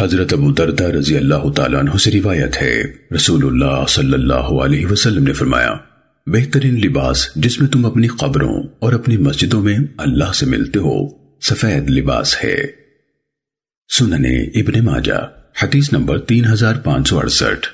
حضرت ابو دردہ رضی اللہ تعالیٰ عنہ سے روایت ہے۔ رسول اللہ صلی اللہ علیہ وسلم نے فرمایا، بہترین لباس جس میں تم اپنی قبروں اور اپنی مسجدوں میں اللہ سے ملتے ہو، سفید لباس ہے۔ سننے ابن ماجہ، حدیث نمبر تین ہزار پانچ سو اڑسٹھ۔